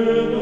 Amen.